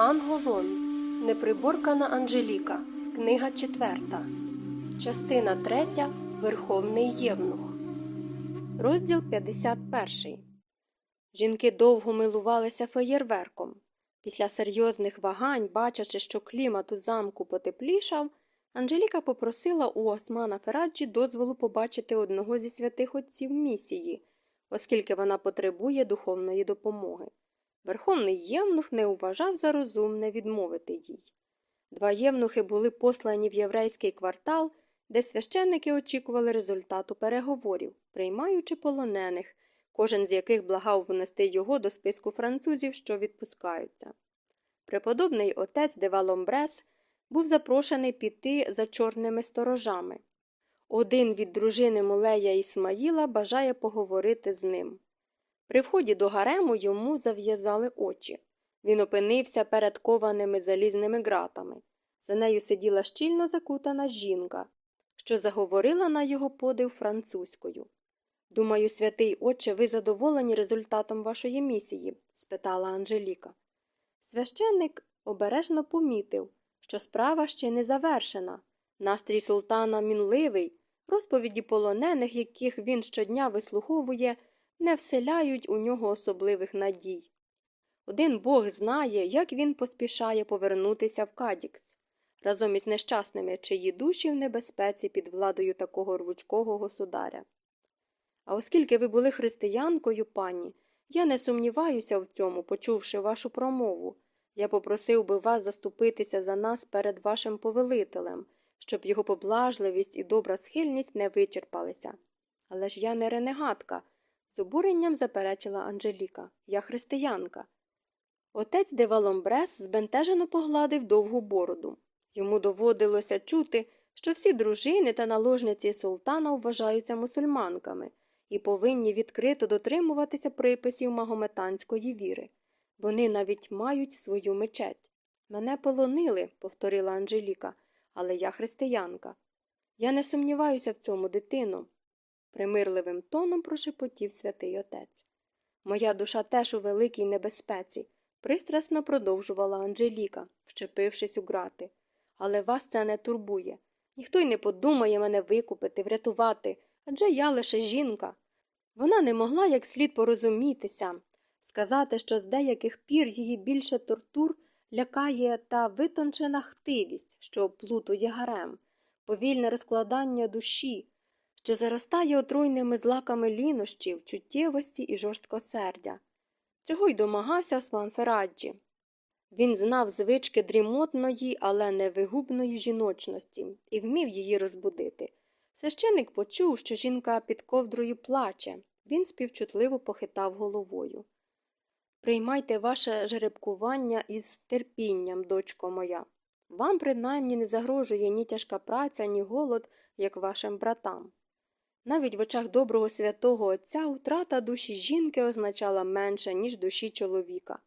Анголон. Неприборкана Анжеліка. Книга четверта. Частина третя. Верховний Євнух. Розділ 51. Жінки довго милувалися феєрверком. Після серйозних вагань, бачачи, що клімат у замку потеплішав, Анжеліка попросила у Османа Фераджі дозволу побачити одного зі святих отців місії, оскільки вона потребує духовної допомоги. Верховний євнух не вважав за розумне відмовити їй. Два євнухи були послані в єврейський квартал, де священники очікували результату переговорів, приймаючи полонених, кожен з яких благав внести його до списку французів, що відпускаються. Преподобний отець Деваломбрес був запрошений піти за чорними сторожами. Один від дружини Молея Ісмаїла бажає поговорити з ним. При вході до гарему йому зав'язали очі. Він опинився перед кованими залізними ґратами. За нею сиділа щільно закутана жінка, що заговорила на його подив французькою. Думаю, святий отче, ви задоволені результатом вашої місії? спитала Анжеліка. Священник обережно помітив, що справа ще не завершена. Настрій султана мінливий, розповіді полонених, яких він щодня вислуховує, не вселяють у нього особливих надій. Один бог знає, як він поспішає повернутися в Кадікс разом із нещасними, чиї душі в небезпеці під владою такого рвучкого государя. А оскільки ви були християнкою, пані, я не сумніваюся в цьому, почувши вашу промову. Я попросив би вас заступитися за нас перед вашим повелителем, щоб його поблажливість і добра схильність не вичерпалися. Але ж я не ренегатка, з обуренням заперечила Анжеліка. Я християнка. Отець Деваломбрес збентежено погладив довгу бороду. Йому доводилося чути, що всі дружини та наложниці султана вважаються мусульманками і повинні відкрито дотримуватися приписів магометанської віри. Вони навіть мають свою мечеть. Мене полонили, повторила Анжеліка, але я християнка. Я не сумніваюся в цьому, дитино, примирливим тоном прошепотів святий отець. Моя душа теж у великій небезпеці, пристрасно продовжувала Анжеліка, вчепившись у грати. Але вас це не турбує. Ніхто й не подумає мене викупити, врятувати, адже я лише жінка. Вона не могла як слід порозумітися, сказати, що з деяких пір її більше тортур лякає та витончена хтивість, що плутує гарем, повільне розкладання душі, що заростає отруйними злаками лінощів, чуттєвості і жорсткосердя. Цього й домагався Осман Фераджі. Він знав звички дрімотної, але невигубної жіночності і вмів її розбудити. Священик почув, що жінка під ковдрою плаче. Він співчутливо похитав головою. Приймайте ваше жеребкування із терпінням, дочко моя. Вам, принаймні, не загрожує ні тяжка праця, ні голод, як вашим братам. Навіть в очах доброго святого Отця утрата душі жінки означала менше, ніж душі чоловіка.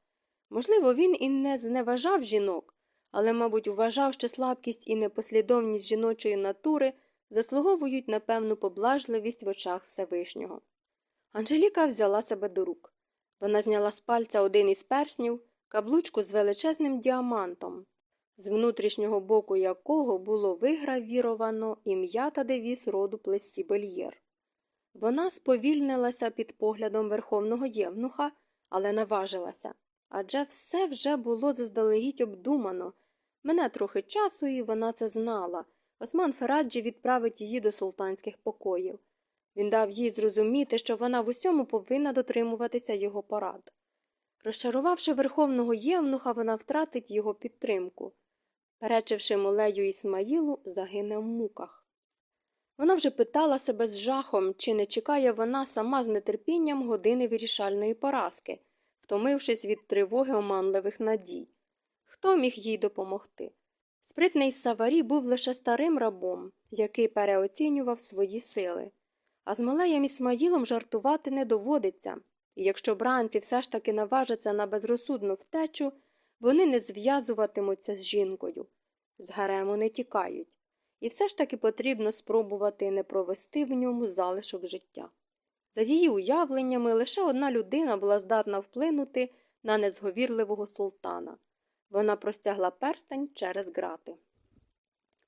Можливо, він і не зневажав жінок, але, мабуть, вважав, що слабкість і непослідовність жіночої натури заслуговують на певну поблажливість в очах Всевишнього. Анжеліка взяла себе до рук. Вона зняла з пальця один із перснів, каблучку з величезним діамантом, з внутрішнього боку якого було вигравіровано ім'я та девіз роду плесі Бельєр. Вона сповільнилася під поглядом верховного євнуха, але наважилася. Адже все вже було заздалегідь обдумано. Мене трохи часу, і вона це знала. Осман Фераджі відправить її до султанських покоїв. Він дав їй зрозуміти, що вона в усьому повинна дотримуватися його порад. Розчарувавши верховного євнуха, вона втратить його підтримку. Перечивши молею Ісмаїлу, загине в муках. Вона вже питала себе з жахом, чи не чекає вона сама з нетерпінням години вирішальної поразки, втомившись від тривоги оманливих надій. Хто міг їй допомогти? Спритний Саварі був лише старим рабом, який переоцінював свої сили. А з Малеєм Ісмаїлом жартувати не доводиться, і якщо бранці все ж таки наважаться на безрозсудну втечу, вони не зв'язуватимуться з жінкою, з гарему не тікають, і все ж таки потрібно спробувати не провести в ньому залишок життя. За її уявленнями, лише одна людина була здатна вплинути на незговірливого султана. Вона простягла перстень через грати.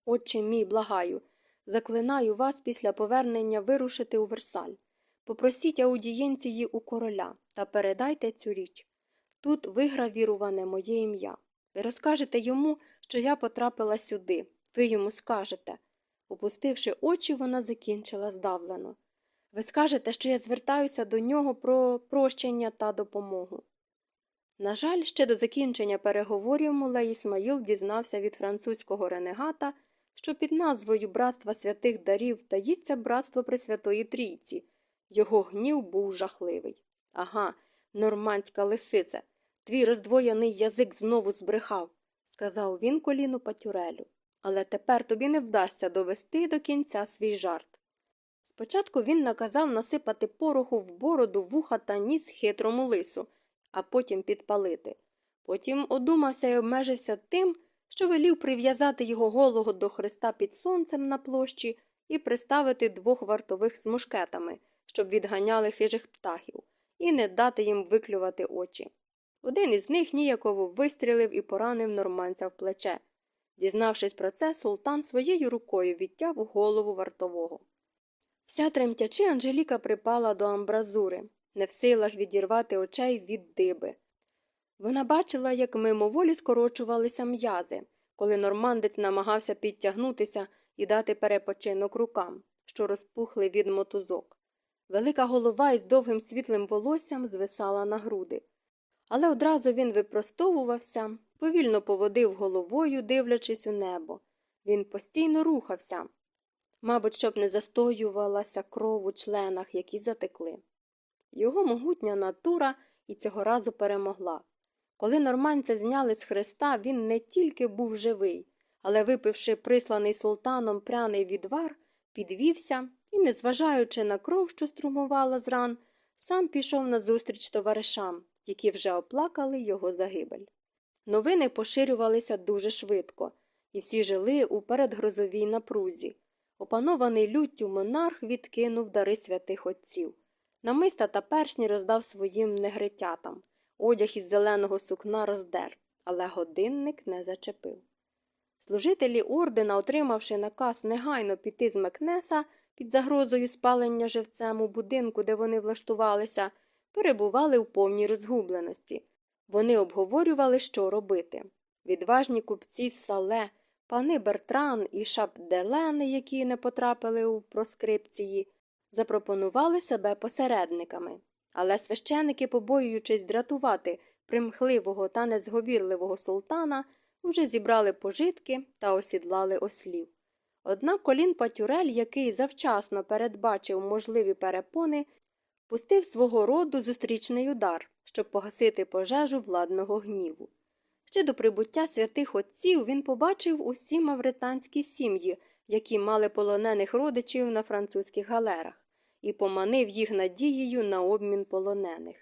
Отче мій, благаю, заклинаю вас після повернення вирушити у Версаль. Попросіть аудієнції у короля та передайте цю річ. Тут вигравіруване моє ім'я. Ви розкажете йому, що я потрапила сюди. Ви йому скажете. Опустивши очі, вона закінчила здавлено. Ви скажете, що я звертаюся до нього про прощення та допомогу. На жаль, ще до закінчення переговорів Мулей Ісмаїл дізнався від французького ренегата, що під назвою Братства святих дарів таїться братство Пресвятої Трійці. Його гнів був жахливий. Ага, нормандська лисице, твій роздвоєний язик знову збрехав, сказав він коліну патюрелю. Але тепер тобі не вдасться довести до кінця свій жарт. Спочатку він наказав насипати пороху в бороду, вуха та ніс хитрому лису, а потім підпалити. Потім одумався і обмежився тим, що велів прив'язати його голого до хреста під сонцем на площі і приставити двох вартових з мушкетами, щоб відганяли хижих птахів, і не дати їм виклювати очі. Один із них ніяково вистрілив і поранив норманця в плече. Дізнавшись про це, султан своєю рукою відтяв голову вартового. Вся тремтячи, Анжеліка припала до амбразури, не в силах відірвати очей від диби. Вона бачила, як мимоволі скорочувалися м'язи, коли нормандець намагався підтягнутися і дати перепочинок рукам, що розпухли від мотузок. Велика голова із довгим світлим волоссям звисала на груди. Але одразу він випростовувався, повільно поводив головою, дивлячись у небо. Він постійно рухався, мабуть, щоб не застоювалася кров у членах, які затекли. Його могутня натура і цього разу перемогла. Коли норманця зняли з хреста, він не тільки був живий, але, випивши присланий султаном пряний відвар, підвівся і, незважаючи на кров, що струмувала з ран, сам пішов назустріч товаришам, які вже оплакали його загибель. Новини поширювалися дуже швидко, і всі жили у передгрозовій напрузі. Опанований люттю монарх відкинув дари святих отців. Намиста та першні роздав своїм негритятам. Одяг із зеленого сукна роздер, але годинник не зачепив. Служителі ордена, отримавши наказ негайно піти з Мекнеса під загрозою спалення живцем у будинку, де вони влаштувалися, перебували у повній розгубленості. Вони обговорювали, що робити. Відважні купці сале, пани Бертран і Шапделен, які не потрапили у проскрипції, запропонували себе посередниками. Але священики, побоюючись дратувати примхливого та незговірливого султана, уже зібрали пожитки та осідлали ослів. Однак колін Патюрель, який завчасно передбачив можливі перепони, пустив свого роду зустрічний удар, щоб погасити пожежу владного гніву. Ще до прибуття святих отців він побачив усі мавританські сім'ї, які мали полонених родичів на французьких галерах і поманив їх надією на обмін полонених.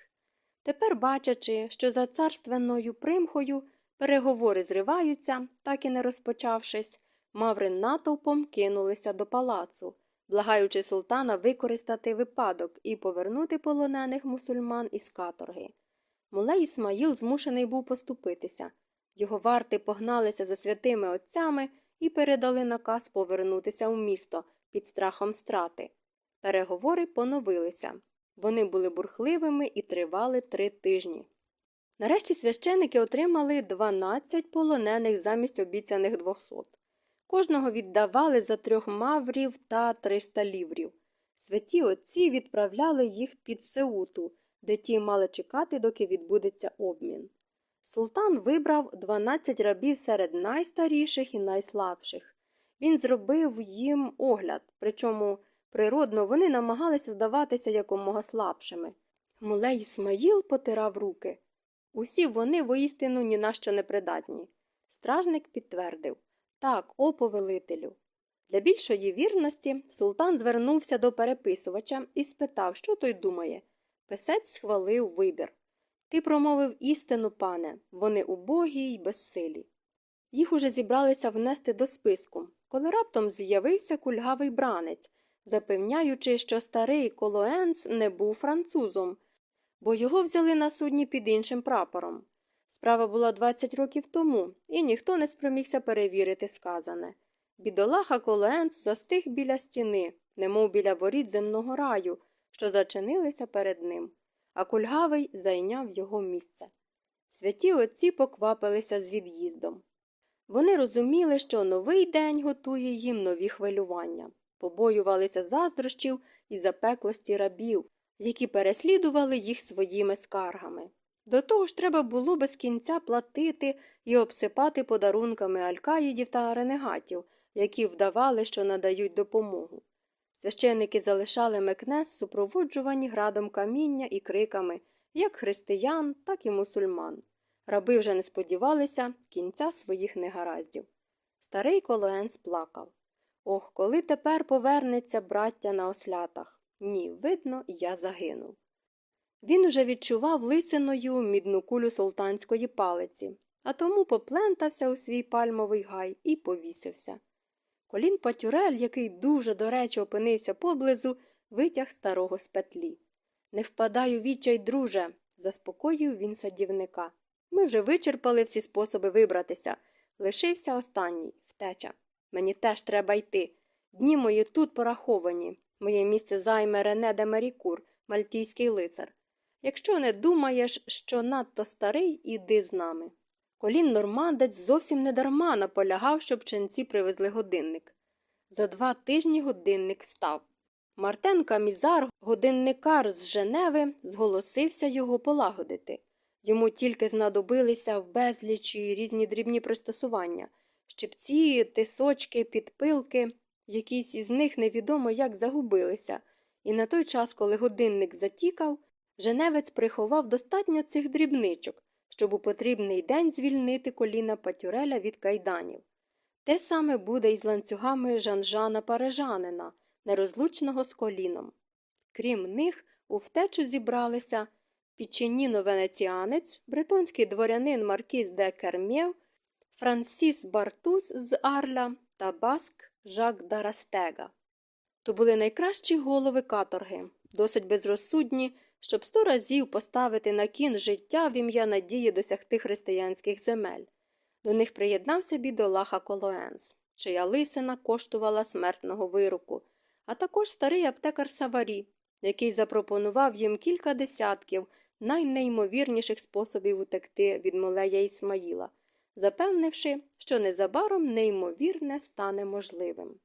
Тепер, бачачи, що за царственною примхою переговори зриваються, так і не розпочавшись, маври натовпом кинулися до палацу, благаючи султана використати випадок і повернути полонених мусульман із каторги. Мулей Ісмаїл змушений був поступитися. Його варти погналися за святими отцями і передали наказ повернутися в місто під страхом страти. Переговори поновилися. Вони були бурхливими і тривали три тижні. Нарешті священики отримали 12 полонених замість обіцяних 200. Кожного віддавали за трьох маврів та 300 ліврів. Святі отці відправляли їх під Сеуту, де ті мали чекати, доки відбудеться обмін. Султан вибрав 12 рабів серед найстаріших і найслабших. Він зробив їм огляд, причому Природно, вони намагалися здаватися якомога слабшими. Мулей Ісмаїл потирав руки. Усі вони воістину ні на що не придатні. Стражник підтвердив так, о повелителю. Для більшої вірності султан звернувся до переписувача і спитав, що той думає. Писець схвалив вибір. Ти промовив істину, пане, вони убогі й безсилі. Їх уже зібралися внести до списку, коли раптом з'явився кульгавий бранець запевняючи, що старий Колоенц не був французом, бо його взяли на судні під іншим прапором. Справа була 20 років тому, і ніхто не спромігся перевірити сказане. Бідолаха Колоенц застиг біля стіни, немов біля воріт земного раю, що зачинилися перед ним, а кульгавий зайняв його місце. Святі отці поквапилися з від'їздом. Вони розуміли, що новий день готує їм нові хвилювання, побоювалися заздрощів і запеклості рабів, які переслідували їх своїми скаргами. До того ж треба було без кінця платити і обсипати подарунками алькаїдів та ренегатів, які вдавали, що надають допомогу. Священники залишали мекнес супроводжувані градом каміння і криками як християн, так і мусульман. Раби вже не сподівалися кінця своїх негараздів. Старий Колоенс плакав. Ох, коли тепер повернеться браття на ослятах. Ні, видно, я загинув. Він уже відчував лисиною мідну кулю султанської палиці, а тому поплентався у свій пальмовий гай і повісився. Колін Патюрель, який дуже до речі опинився поблизу, витяг старого з петлі. Не впадай у відчай, друже, заспокоїв він садівника. Ми вже вичерпали всі способи вибратися. Лишився останній втеча. Мені теж треба йти. Дні мої тут пораховані. Моє місце займе Рене де Марікур, мальтійський лицар. Якщо не думаєш, що надто старий, іди з нами. Колін нормандець зовсім недарма наполягав, щоб ченці привезли годинник. За два тижні годинник став. Мартен Камізар, годинникар з Женеви, зголосився його полагодити. Йому тільки знадобилися в безлічі різні дрібні пристосування щипці, тисочки, підпилки, якісь із них невідомо як загубилися, і на той час, коли годинник затікав, Женевець приховав достатньо цих дрібничок, щоб у потрібний день звільнити коліна Патюреля від кайданів. Те саме буде і з ланцюгами Жанжана Парижанина, нерозлучного з коліном. Крім них, у втечу зібралися Піченіно Венеціанець, бретонський дворянин Маркіз де Кермєв, Франсіс Бартус з Арля та Баск Жак Дарастега. То були найкращі голови каторги, досить безрозсудні, щоб сто разів поставити на кін життя в ім'я надії досягти християнських земель. До них приєднався бідолаха Колоенс, чия лисина коштувала смертного вироку, а також старий аптекар Саварі, який запропонував їм кілька десятків найнеймовірніших способів утекти від молея Ісмаїла, запевнивши, що незабаром неймовірне стане можливим.